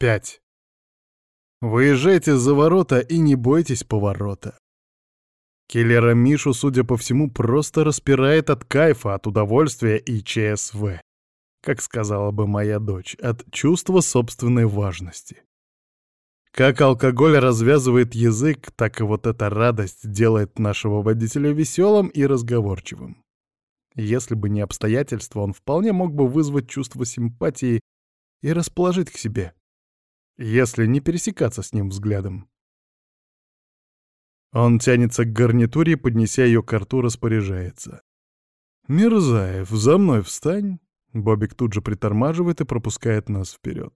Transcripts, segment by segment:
5. Выезжайте за ворота и не бойтесь поворота. Киллера Мишу, судя по всему, просто распирает от кайфа, от удовольствия и ЧСВ. Как сказала бы моя дочь, от чувства собственной важности. Как алкоголь развязывает язык, так и вот эта радость делает нашего водителя веселым и разговорчивым. Если бы не обстоятельства, он вполне мог бы вызвать чувство симпатии и расположить к себе если не пересекаться с ним взглядом. Он тянется к гарнитуре, поднеся ее к рту, распоряжается. «Мирзаев, за мной встань!» Бобик тут же притормаживает и пропускает нас вперед.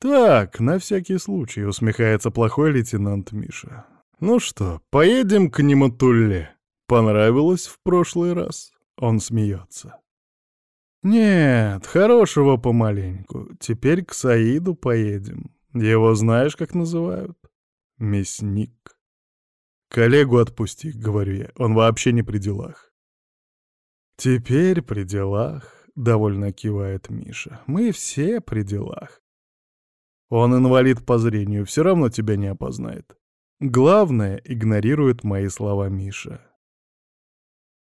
«Так, на всякий случай», — усмехается плохой лейтенант Миша. «Ну что, поедем к Нематулле? Понравилось в прошлый раз?» Он смеется. «Нет, хорошего помаленьку. Теперь к Саиду поедем. Его знаешь, как называют? Мясник». «Коллегу отпусти», — говорю я, — он вообще не при делах. «Теперь при делах», — довольно кивает Миша. «Мы все при делах. Он инвалид по зрению, все равно тебя не опознает. Главное, игнорирует мои слова Миша.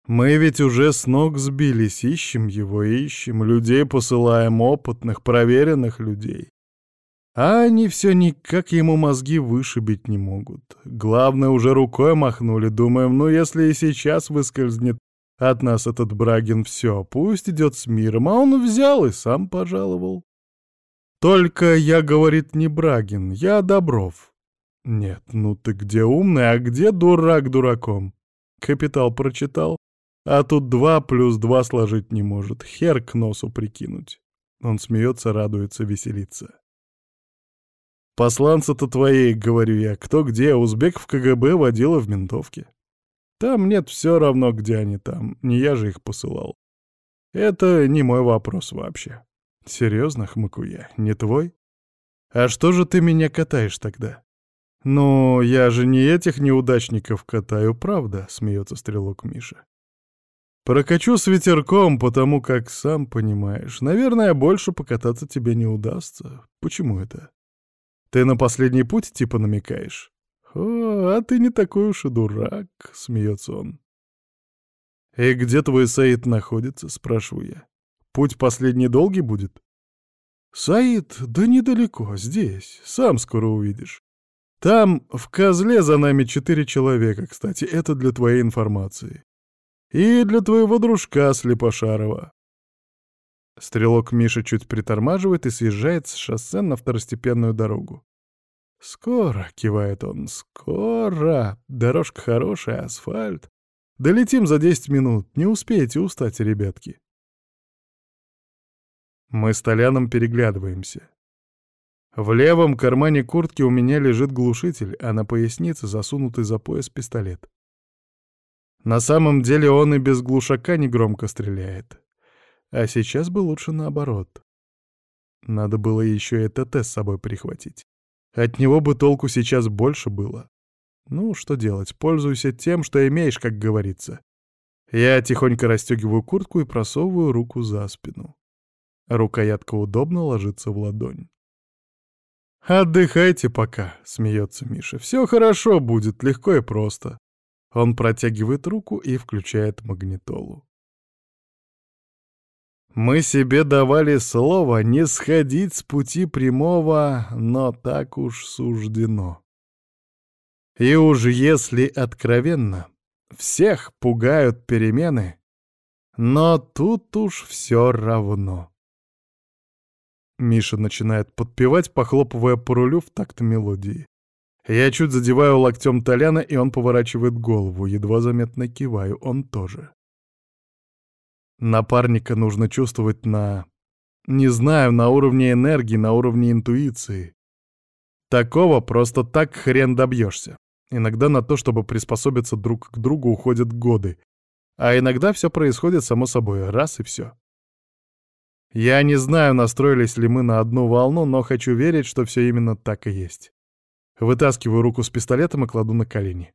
Мы ведь уже с ног сбились, ищем его, ищем, людей посылаем, опытных, проверенных людей. А они все никак ему мозги вышибить не могут. Главное, уже рукой махнули, думаем, ну если и сейчас выскользнет от нас этот Брагин, все, пусть идет с миром, а он взял и сам пожаловал. Только я, говорит, не Брагин, я Добров. Нет, ну ты где умный, а где дурак дураком? Капитал прочитал, а тут два плюс два сложить не может. Хер к носу прикинуть. Он смеется, радуется, веселится. «Посланцы-то твои, — говорю я, — кто где, узбек в КГБ водила в ментовке. Там нет все равно, где они там, не я же их посылал. Это не мой вопрос вообще. Серьезно, хмыку я, не твой? А что же ты меня катаешь тогда? Ну, я же не этих неудачников катаю, правда, смеется стрелок Миша. Прокачу с ветерком, потому как, сам понимаешь, наверное, больше покататься тебе не удастся. Почему это? Ты на последний путь типа намекаешь? О, а ты не такой уж и дурак, смеется он. И где твой Саид находится, спрашиваю я. Путь последний долгий будет? Саид, да недалеко, здесь, сам скоро увидишь. Там, в козле за нами четыре человека, кстати, это для твоей информации. И для твоего дружка Слепошарова. Стрелок Миша чуть притормаживает и съезжает с шоссе на второстепенную дорогу. «Скоро», — кивает он, — «скоро. Дорожка хорошая, асфальт. Долетим за десять минут. Не успеете устать, ребятки». Мы с Толяном переглядываемся. В левом кармане куртки у меня лежит глушитель, а на пояснице засунутый за пояс пистолет. На самом деле он и без глушака негромко стреляет. А сейчас бы лучше наоборот. Надо было еще и ТТ с собой прихватить. От него бы толку сейчас больше было. Ну, что делать, пользуйся тем, что имеешь, как говорится. Я тихонько расстегиваю куртку и просовываю руку за спину. Рукоятка удобно ложится в ладонь. «Отдыхайте пока», — смеется Миша. «Все хорошо будет, легко и просто. Он протягивает руку и включает магнитолу. Мы себе давали слово не сходить с пути прямого, но так уж суждено. И уж если откровенно, всех пугают перемены, но тут уж все равно. Миша начинает подпевать, похлопывая по рулю в такт мелодии. Я чуть задеваю локтем Толяна, и он поворачивает голову, едва заметно киваю, он тоже. Напарника нужно чувствовать на... Не знаю, на уровне энергии, на уровне интуиции. Такого просто так хрен добьешься. Иногда на то, чтобы приспособиться друг к другу, уходят годы. А иногда все происходит само собой, раз и все. Я не знаю, настроились ли мы на одну волну, но хочу верить, что все именно так и есть. Вытаскиваю руку с пистолетом и кладу на колени.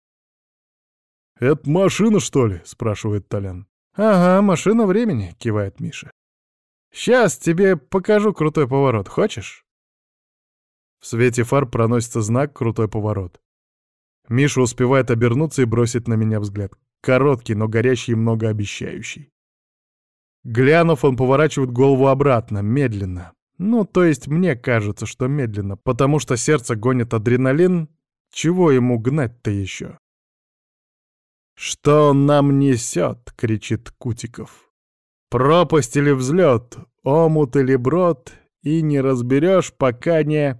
«Это машина, что ли?» — спрашивает Толян. «Ага, машина времени», — кивает Миша. «Сейчас тебе покажу крутой поворот, хочешь?» В свете фар проносится знак «Крутой поворот». Миша успевает обернуться и бросить на меня взгляд. Короткий, но горящий и многообещающий. Глянув, он поворачивает голову обратно, медленно. Ну, то есть мне кажется, что медленно, потому что сердце гонит адреналин. Чего ему гнать-то еще? «Что он нам несет?» — кричит Кутиков. «Пропасть или взлет, омут или брод, и не разберешь, пока не...»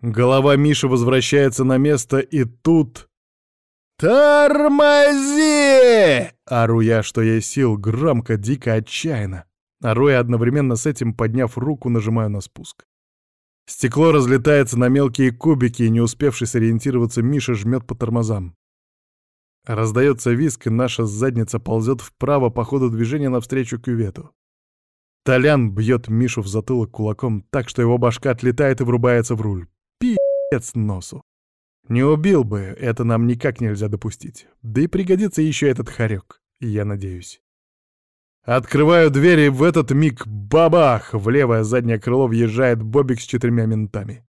Голова Миши возвращается на место, и тут... «Тормози!» — ору я, что есть сил, громко, дико, отчаянно. Ору я одновременно с этим, подняв руку, нажимаю на спуск. Стекло разлетается на мелкие кубики, и не успевший сориентироваться Миша жмет по тормозам. Раздается виск, и наша задница ползет вправо по ходу движения навстречу кювету. Толян бьет Мишу в затылок кулаком так, что его башка отлетает и врубается в руль. Пи***ц носу. Не убил бы, это нам никак нельзя допустить. Да и пригодится еще этот хорек, я надеюсь. Открываю дверь, и в этот миг бабах! В левое заднее крыло въезжает Бобик с четырьмя ментами.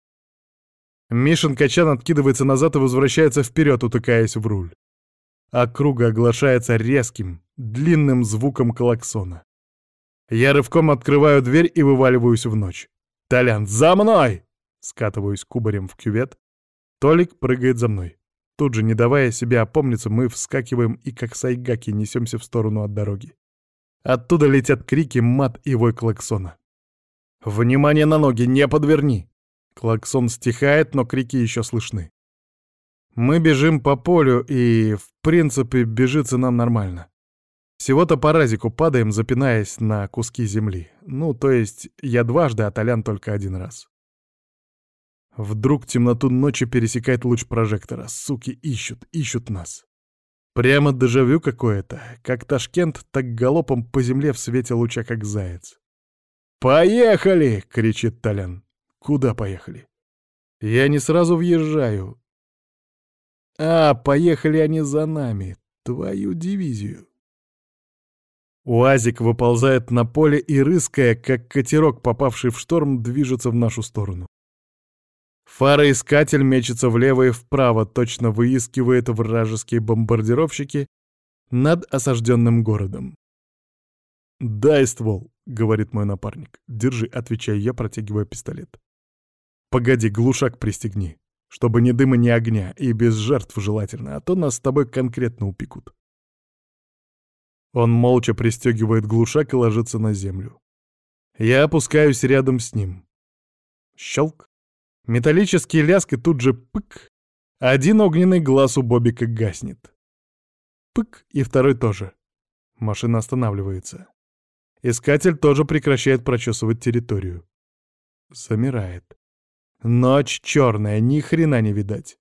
Мишин Качан откидывается назад и возвращается вперед, утыкаясь в руль. Округа оглашается резким, длинным звуком клаксона. Я рывком открываю дверь и вываливаюсь в ночь. «Толян, за мной!» Скатываюсь кубарем в кювет. Толик прыгает за мной. Тут же, не давая себе опомниться, мы вскакиваем и как сайгаки несемся в сторону от дороги. Оттуда летят крики, мат и вой клаксона. «Внимание на ноги, не подверни!» Клаксон стихает, но крики еще слышны. Мы бежим по полю, и, в принципе, бежится нам нормально. Всего-то по разику падаем, запинаясь на куски земли. Ну, то есть я дважды, а Толян только один раз. Вдруг темноту ночи пересекает луч прожектора. Суки ищут, ищут нас. Прямо дежавю какое-то. Как Ташкент, так галопом по земле в свете луча, как заяц. «Поехали!» — кричит Толян. «Куда поехали?» Я не сразу въезжаю. А, поехали они за нами. Твою дивизию. Уазик выползает на поле и, рыская, как катерок, попавший в шторм, движется в нашу сторону. Фароискатель мечется влево и вправо, точно выискивает вражеские бомбардировщики над осажденным городом. «Дай ствол», — говорит мой напарник. «Держи», — отвечаю я, протягивая пистолет. «Погоди, глушак пристегни, чтобы ни дыма, ни огня, и без жертв желательно, а то нас с тобой конкретно упекут». Он молча пристегивает глушак и ложится на землю. Я опускаюсь рядом с ним. Щелк. Металлический лязг и тут же пык. Один огненный глаз у Бобика гаснет. Пык, и второй тоже. Машина останавливается. Искатель тоже прекращает прочесывать территорию. Замирает. Ночь черная, ни хрена не видать.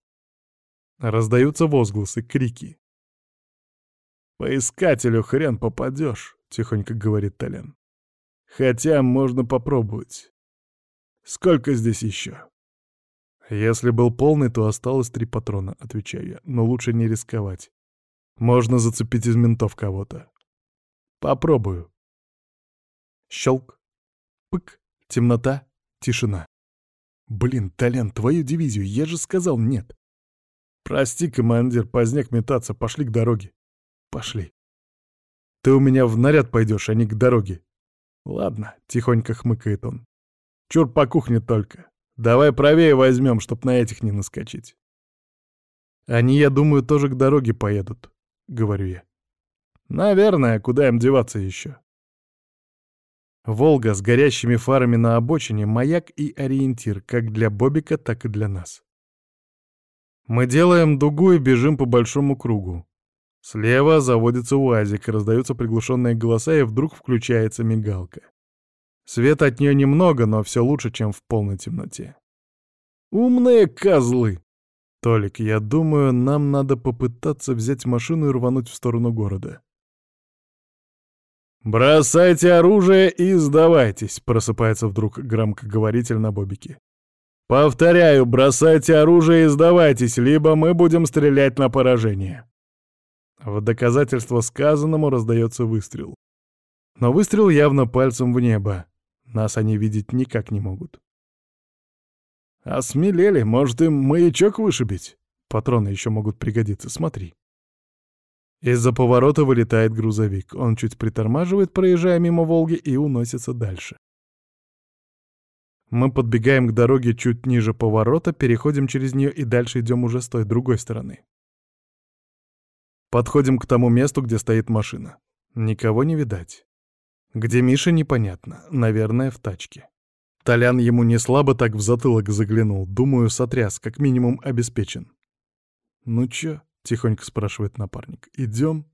Раздаются возгласы, крики. «По искателю хрен попадешь», — тихонько говорит Толян. «Хотя можно попробовать. Сколько здесь еще?» «Если был полный, то осталось три патрона», — отвечаю я. «Но лучше не рисковать. Можно зацепить из ментов кого-то. Попробую». Щелк. Пык. Темнота. Тишина. «Блин, Толян, твою дивизию, я же сказал нет». «Прости, командир, поздняк метаться, пошли к дороге». «Пошли». «Ты у меня в наряд пойдешь, а не к дороге». «Ладно», — тихонько хмыкает он. «Чур по кухне только. Давай правее возьмем, чтоб на этих не наскочить. Они, я думаю, тоже к дороге поедут, — говорю я. Наверное, куда им деваться еще? Волга с горящими фарами на обочине — маяк и ориентир как для Бобика, так и для нас. Мы делаем дугу и бежим по большому кругу. Слева заводится УАЗик, раздаются приглушенные голоса, и вдруг включается мигалка. Света от нее немного, но все лучше, чем в полной темноте. «Умные козлы!» «Толик, я думаю, нам надо попытаться взять машину и рвануть в сторону города». «Бросайте оружие и сдавайтесь», — просыпается вдруг громкоговоритель на бобике. «Повторяю, бросайте оружие и сдавайтесь, либо мы будем стрелять на поражение». В доказательство сказанному раздается выстрел. Но выстрел явно пальцем в небо. Нас они видеть никак не могут. Осмелели, может им маячок вышибить? Патроны еще могут пригодиться, смотри. Из-за поворота вылетает грузовик. Он чуть притормаживает, проезжая мимо «Волги», и уносится дальше. Мы подбегаем к дороге чуть ниже поворота, переходим через нее и дальше идем уже с той другой стороны. Подходим к тому месту, где стоит машина. Никого не видать. Где Миша, непонятно. Наверное, в тачке. Толян ему не слабо так в затылок заглянул. Думаю, сотряс, как минимум обеспечен. «Ну чё?» — тихонько спрашивает напарник. «Идем?»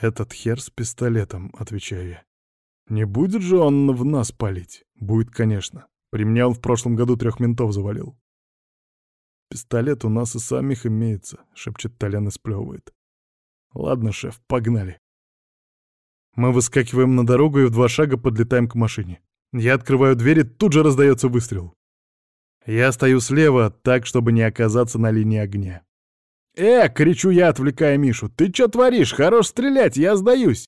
«Этот хер с пистолетом», — отвечаю я. «Не будет же он в нас палить?» «Будет, конечно. При мне он в прошлом году трех ментов завалил». «Пистолет у нас и самих имеется», — шепчет Толян и сплевывает. «Ладно, шеф, погнали». Мы выскакиваем на дорогу и в два шага подлетаем к машине. Я открываю дверь, и тут же раздается выстрел. Я стою слева, так, чтобы не оказаться на линии огня. «Э!» — кричу я, отвлекая Мишу. «Ты чё творишь? Хорош стрелять, я сдаюсь!»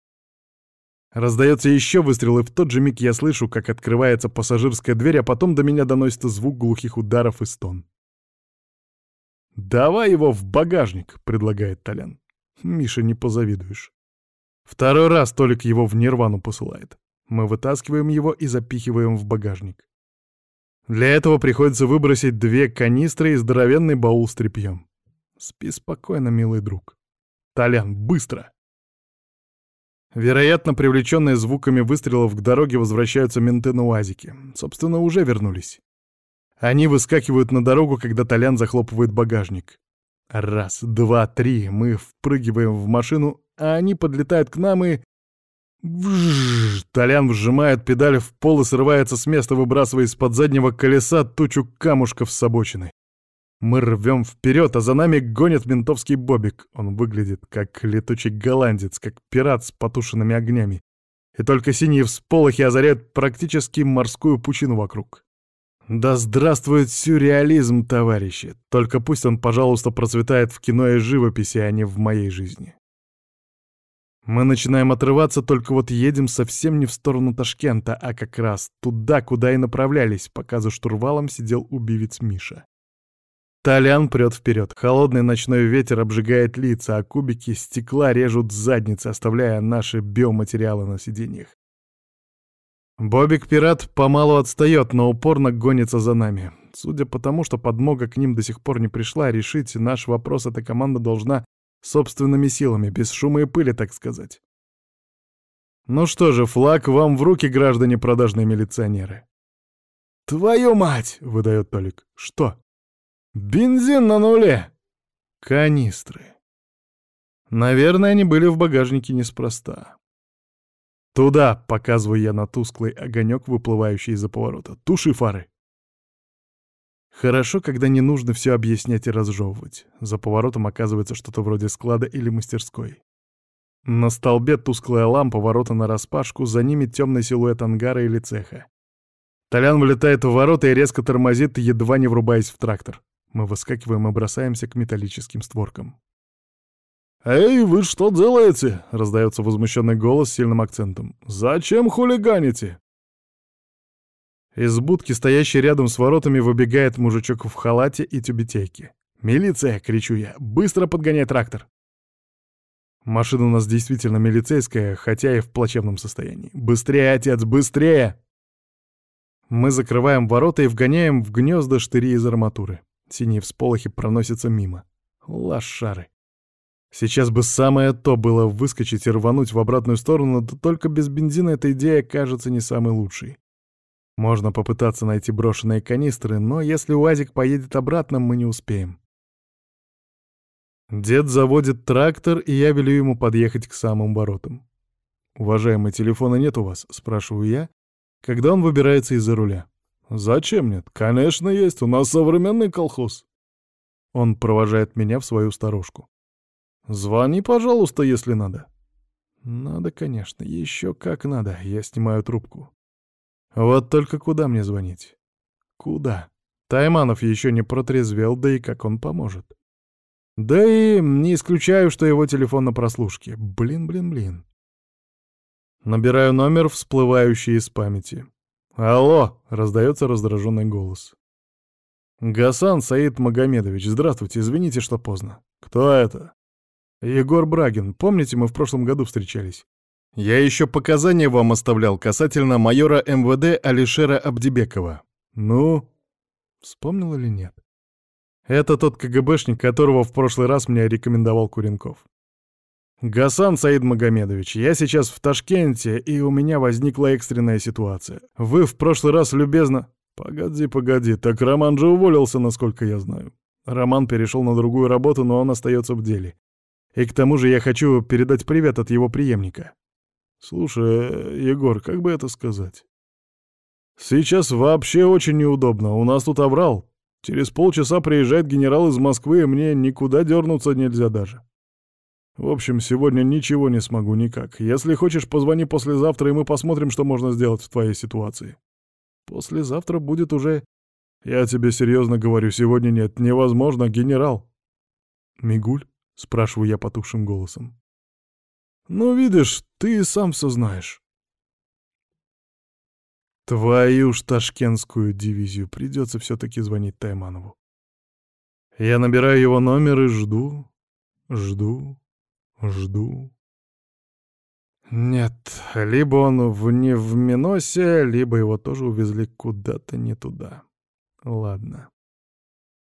Раздается еще выстрел, и в тот же миг я слышу, как открывается пассажирская дверь, а потом до меня доносится звук глухих ударов и стон. «Давай его в багажник», — предлагает Толян. Миша, не позавидуешь. Второй раз Толик его в нирвану посылает. Мы вытаскиваем его и запихиваем в багажник. Для этого приходится выбросить две канистры и здоровенный баул с тряпьем. Спи спокойно, милый друг. Толян, быстро! Вероятно, привлеченные звуками выстрелов к дороге возвращаются менты на УАЗике. Собственно, уже вернулись. Они выскакивают на дорогу, когда Толян захлопывает багажник. Раз, два, три, мы впрыгиваем в машину, а они подлетают к нам и... Вжжж! Толян вжимает педаль в пол и срывается с места, выбрасывая из-под заднего колеса тучу камушков с обочины. Мы рвем вперед, а за нами гонит ментовский бобик. Он выглядит как летучий голландец, как пират с потушенными огнями. И только синие всполохи озаряют практически морскую пучину вокруг. Да здравствует сюрреализм, товарищи! Только пусть он, пожалуйста, процветает в кино и живописи, а не в моей жизни. Мы начинаем отрываться, только вот едем совсем не в сторону Ташкента, а как раз туда, куда и направлялись, пока за штурвалом сидел убивец Миша. Толян прет вперед. Холодный ночной ветер обжигает лица, а кубики стекла режут задницы, оставляя наши биоматериалы на сиденьях. Бобик-пират помалу отстает, но упорно гонится за нами. Судя по тому, что подмога к ним до сих пор не пришла, решить наш вопрос эта команда должна собственными силами, без шума и пыли, так сказать. Ну что же, флаг вам в руки, граждане продажные милиционеры. «Твою мать!» — выдает Толик. «Что?» «Бензин на нуле!» «Канистры». Наверное, они были в багажнике неспроста. «Туда!» — показываю я на тусклый огонек, выплывающий из-за поворота. «Туши фары!» Хорошо, когда не нужно все объяснять и разжевывать. За поворотом оказывается что-то вроде склада или мастерской. На столбе тусклая лампа, ворота нараспашку, за ними темный силуэт ангара или цеха. Толян влетает в ворота и резко тормозит, едва не врубаясь в трактор. Мы выскакиваем и бросаемся к металлическим створкам. «Эй, вы что делаете?» — раздается возмущенный голос с сильным акцентом. «Зачем хулиганите?» Из будки, стоящей рядом с воротами, выбегает мужичок в халате и тюбетейке. «Милиция!» — кричу я. «Быстро подгоняй трактор!» Машина у нас действительно милицейская, хотя и в плачевном состоянии. «Быстрее, отец, быстрее!» Мы закрываем ворота и вгоняем в гнезда штыри из арматуры. Синие всполохи проносятся мимо. Лошары. Сейчас бы самое то было выскочить и рвануть в обратную сторону, да только без бензина эта идея кажется не самой лучшей. Можно попытаться найти брошенные канистры, но если УАЗик поедет обратно, мы не успеем. Дед заводит трактор, и я велю ему подъехать к самым воротам. «Уважаемый, телефона нет у вас?» — спрашиваю я, когда он выбирается из-за руля. «Зачем нет? Конечно есть, у нас современный колхоз». Он провожает меня в свою сторожку. Звони, пожалуйста, если надо. Надо, конечно, еще как надо. Я снимаю трубку. Вот только куда мне звонить? Куда? Тайманов еще не протрезвел, да и как он поможет. Да и не исключаю, что его телефон на прослушке. Блин, блин, блин. Набираю номер, всплывающий из памяти. «Алло!» — раздается раздраженный голос. «Гасан Саид Магомедович, здравствуйте, извините, что поздно». «Кто это?» «Егор Брагин. Помните, мы в прошлом году встречались?» «Я еще показания вам оставлял касательно майора МВД Алишера Абдибекова». «Ну?» Вспомнил или нет? Это тот КГБшник, которого в прошлый раз мне рекомендовал Куренков. «Гасан Саид Магомедович, я сейчас в Ташкенте, и у меня возникла экстренная ситуация. Вы в прошлый раз любезно...» «Погоди, погоди, так Роман же уволился, насколько я знаю. Роман перешел на другую работу, но он остается в деле. И к тому же я хочу передать привет от его преемника. Слушай, Егор, как бы это сказать? Сейчас вообще очень неудобно, у нас тут оврал. Через полчаса приезжает генерал из Москвы, и мне никуда дернуться нельзя даже. В общем, сегодня ничего не смогу никак. Если хочешь, позвони послезавтра, и мы посмотрим, что можно сделать в твоей ситуации. Послезавтра будет уже... Я тебе серьезно говорю, сегодня нет. Невозможно, генерал. Мигуль? Спрашиваю я потухшим голосом. Ну, видишь, ты сам все знаешь. Твою ж ташкентскую дивизию, придется все-таки звонить Тайманову. Я набираю его номер и жду, жду, жду. Нет, либо он в не либо его тоже увезли куда-то не туда. Ладно.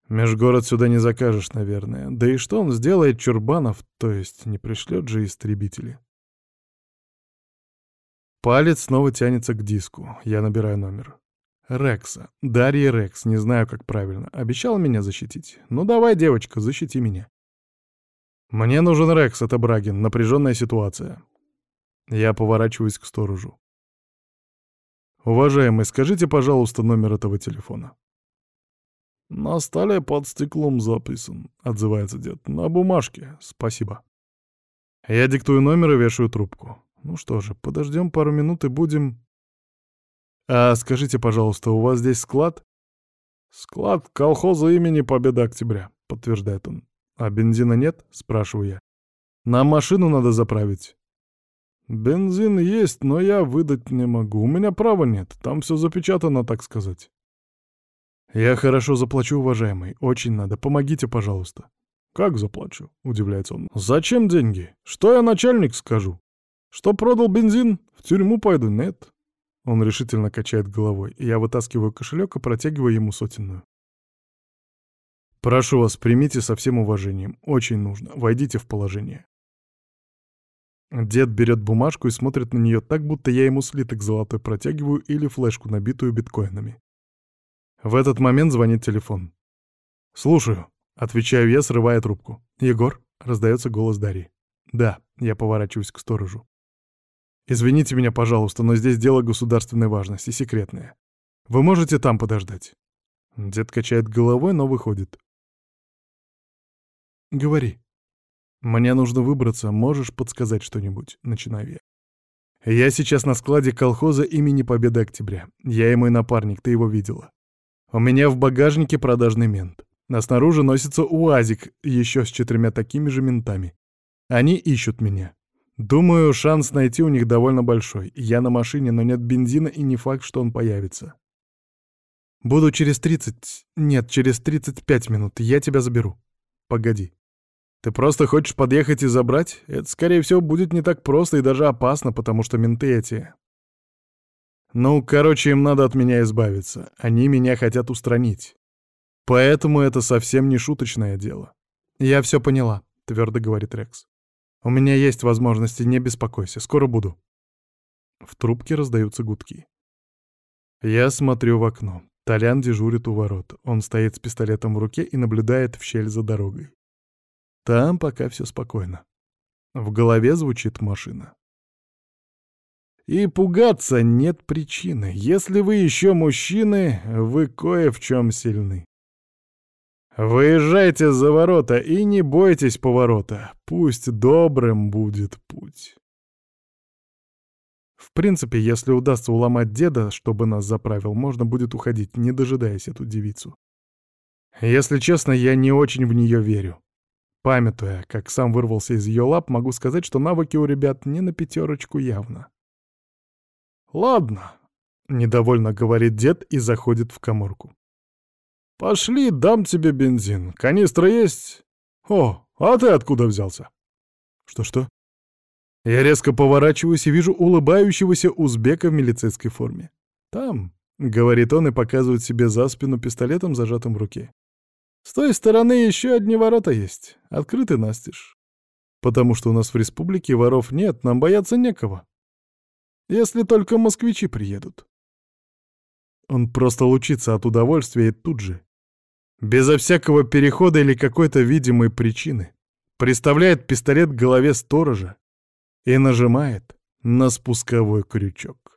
Межгород сюда не закажешь, наверное. Да и что он сделает, Чурбанов, то есть не пришлет же истребители? Палец снова тянется к диску. Я набираю номер. Рекса. Дарья Рекс, не знаю, как правильно. Обещала меня защитить. Ну давай, девочка, защити меня. Мне нужен Рекс, это Брагин. Напряженная ситуация. Я поворачиваюсь к сторожу. «Уважаемый, скажите, пожалуйста, номер этого телефона». «На столе под стеклом записан», — отзывается дед. «На бумажке. Спасибо». Я диктую номер и вешаю трубку. Ну что же, подождем пару минут и будем... «А скажите, пожалуйста, у вас здесь склад?» «Склад колхоза имени Победа Октября», — подтверждает он. «А бензина нет?» — спрашиваю я. «Нам машину надо заправить». «Бензин есть, но я выдать не могу. У меня права нет. Там все запечатано, так сказать». «Я хорошо заплачу, уважаемый. Очень надо. Помогите, пожалуйста». «Как заплачу?» — удивляется он. «Зачем деньги? Что я начальник скажу? Что продал бензин? В тюрьму пойду? Нет». Он решительно качает головой. Я вытаскиваю кошелек и протягиваю ему сотенную. «Прошу вас, примите со всем уважением. Очень нужно. Войдите в положение». Дед берет бумажку и смотрит на нее так, будто я ему слиток золотой протягиваю или флешку, набитую биткоинами. В этот момент звонит телефон. «Слушаю», — отвечаю я, срывая трубку. «Егор?» — раздается голос Дарьи. «Да», — я поворачиваюсь к сторожу. «Извините меня, пожалуйста, но здесь дело государственной важности, секретное. Вы можете там подождать?» Дед качает головой, но выходит. «Говори», «Мне нужно выбраться, можешь подсказать что-нибудь?» — начинаю я. «Я сейчас на складе колхоза имени Победы Октября. Я и мой напарник, ты его видела. У меня в багажнике продажный мент. А снаружи носится УАЗик, еще с четырьмя такими же ментами. Они ищут меня. Думаю, шанс найти у них довольно большой. Я на машине, но нет бензина и не факт, что он появится. Буду через 30... Нет, через 35 минут. Я тебя заберу. Погоди. Ты просто хочешь подъехать и забрать? Это, скорее всего, будет не так просто и даже опасно, потому что менты эти... Ну, короче, им надо от меня избавиться. Они меня хотят устранить. Поэтому это совсем не шуточное дело. Я все поняла, твердо говорит Рекс. У меня есть возможности, не беспокойся, скоро буду. В трубке раздаются гудки. Я смотрю в окно. Толян дежурит у ворот. Он стоит с пистолетом в руке и наблюдает в щель за дорогой. Там пока все спокойно. В голове звучит машина. И пугаться нет причины. Если вы еще мужчины, вы кое в чем сильны. Выезжайте за ворота и не бойтесь поворота. Пусть добрым будет путь. В принципе, если удастся уломать деда, чтобы нас заправил, можно будет уходить, не дожидаясь эту девицу. Если честно, я не очень в нее верю. Памятуя, как сам вырвался из ее лап, могу сказать, что навыки у ребят не на пятерочку явно. «Ладно», — недовольно говорит дед и заходит в коморку. Пошли, дам тебе бензин. Канистра есть? О, а ты откуда взялся? Что-что? Я резко поворачиваюсь и вижу улыбающегося узбека в милицейской форме. «Там», — говорит он и показывает себе за спину пистолетом, зажатым в руке. «С той стороны еще одни ворота есть, открыты настежь. Потому что у нас в республике воров нет, нам бояться некого. Если только москвичи приедут». Он просто лучится от удовольствия и тут же, безо всякого перехода или какой-то видимой причины, приставляет пистолет к голове сторожа и нажимает на спусковой крючок.